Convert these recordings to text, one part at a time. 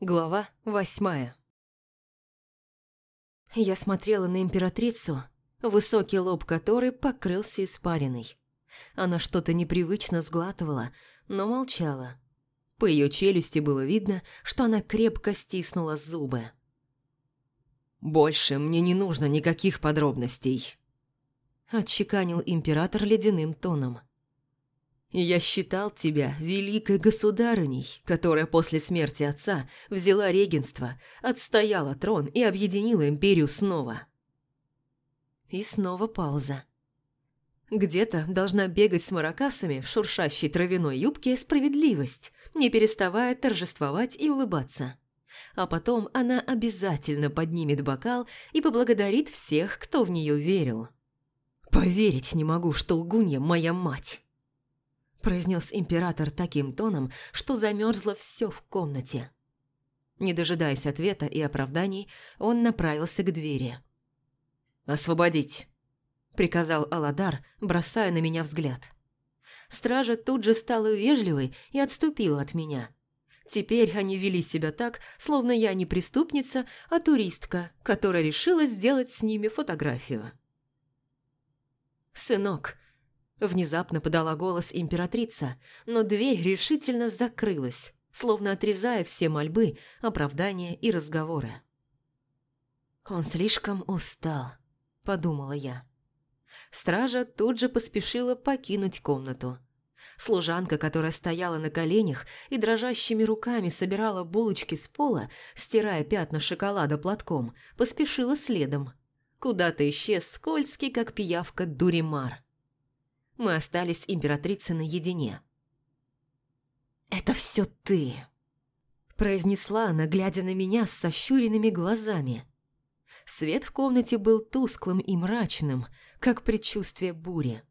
Глава восьмая Я смотрела на императрицу, высокий лоб которой покрылся испариной. Она что-то непривычно сглатывала, но молчала. По ее челюсти было видно, что она крепко стиснула зубы. «Больше мне не нужно никаких подробностей», – отчеканил император ледяным тоном. Я считал тебя великой государыней, которая после смерти отца взяла регенство, отстояла трон и объединила империю снова. И снова пауза. Где-то должна бегать с маракасами в шуршащей травяной юбке справедливость, не переставая торжествовать и улыбаться. А потом она обязательно поднимет бокал и поблагодарит всех, кто в нее верил. Поверить не могу, что лгунья моя мать произнес император таким тоном, что замерзло все в комнате. Не дожидаясь ответа и оправданий, он направился к двери. «Освободить!» – приказал Аладар, бросая на меня взгляд. Стража тут же стала вежливой и отступила от меня. Теперь они вели себя так, словно я не преступница, а туристка, которая решила сделать с ними фотографию. «Сынок, Внезапно подала голос императрица, но дверь решительно закрылась, словно отрезая все мольбы, оправдания и разговоры. «Он слишком устал», – подумала я. Стража тут же поспешила покинуть комнату. Служанка, которая стояла на коленях и дрожащими руками собирала булочки с пола, стирая пятна шоколада платком, поспешила следом. Куда-то исчез скользкий, как пиявка, дуримар мы остались императрицей наедине. «Это все ты!» произнесла она, глядя на меня с сощуренными глазами. Свет в комнате был тусклым и мрачным, как предчувствие бури.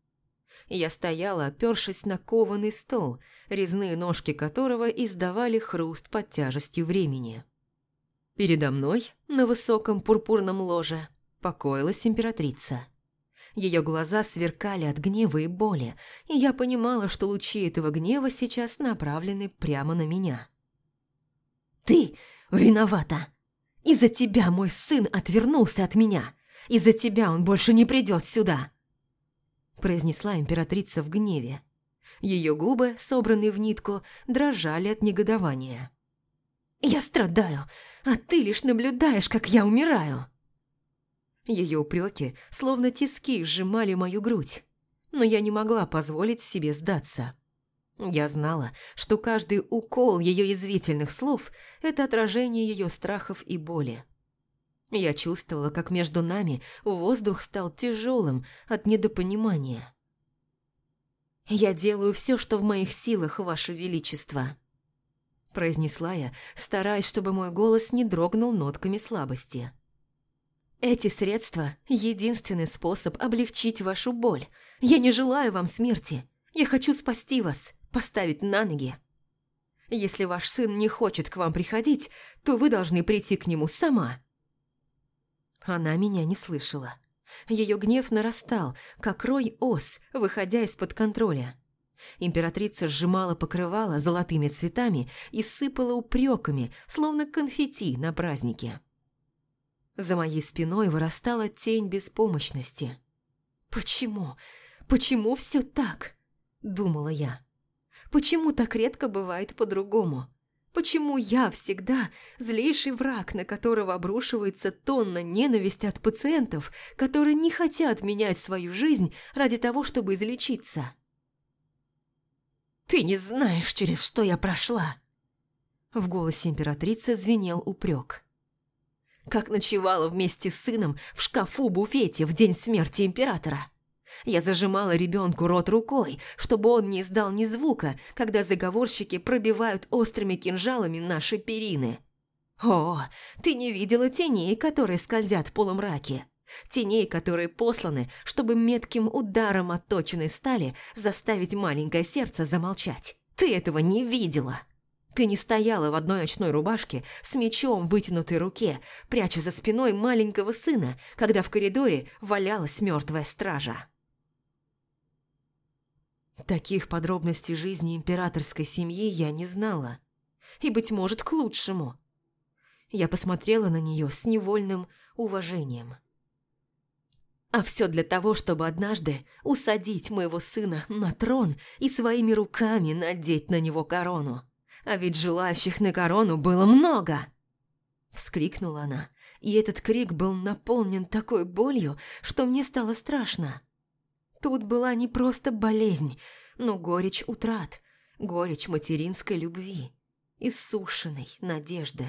Я стояла, опершись на кованый стол, резные ножки которого издавали хруст под тяжестью времени. Передо мной, на высоком пурпурном ложе, покоилась императрица. Ее глаза сверкали от гнева и боли, и я понимала, что лучи этого гнева сейчас направлены прямо на меня. «Ты виновата! Из-за тебя мой сын отвернулся от меня! Из-за тебя он больше не придет сюда!» произнесла императрица в гневе. Ее губы, собранные в нитку, дрожали от негодования. «Я страдаю, а ты лишь наблюдаешь, как я умираю!» Ее упреки, словно тиски, сжимали мою грудь, но я не могла позволить себе сдаться. Я знала, что каждый укол ее язвительных слов – это отражение ее страхов и боли. Я чувствовала, как между нами воздух стал тяжелым от недопонимания. «Я делаю все, что в моих силах, Ваше Величество», – произнесла я, стараясь, чтобы мой голос не дрогнул нотками слабости. Эти средства – единственный способ облегчить вашу боль. Я не желаю вам смерти. Я хочу спасти вас, поставить на ноги. Если ваш сын не хочет к вам приходить, то вы должны прийти к нему сама». Она меня не слышала. Ее гнев нарастал, как рой ос, выходя из-под контроля. Императрица сжимала покрывало золотыми цветами и сыпала упреками, словно конфетти на празднике. За моей спиной вырастала тень беспомощности. «Почему? Почему все так?» – думала я. «Почему так редко бывает по-другому? Почему я всегда злейший враг, на которого обрушивается тонна ненависти от пациентов, которые не хотят менять свою жизнь ради того, чтобы излечиться?» «Ты не знаешь, через что я прошла!» В голосе императрицы звенел упрек как ночевала вместе с сыном в шкафу-буфете в день смерти императора. Я зажимала ребенку рот рукой, чтобы он не издал ни звука, когда заговорщики пробивают острыми кинжалами наши перины. О, ты не видела теней, которые скользят в полумраке. Теней, которые посланы, чтобы метким ударом отточенной стали заставить маленькое сердце замолчать. Ты этого не видела. Ты не стояла в одной ночной рубашке с мечом в вытянутой руке, пряча за спиной маленького сына, когда в коридоре валялась мертвая стража. Таких подробностей жизни императорской семьи я не знала. И, быть может, к лучшему. Я посмотрела на нее с невольным уважением. А все для того, чтобы однажды усадить моего сына на трон и своими руками надеть на него корону. А ведь желающих на корону было много. Вскрикнула она, и этот крик был наполнен такой болью, что мне стало страшно. Тут была не просто болезнь, но горечь утрат, горечь материнской любви, иссушенной надежды.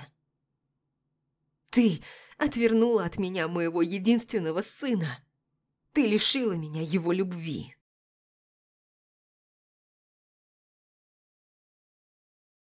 «Ты отвернула от меня моего единственного сына!» Ты лишила меня его любви.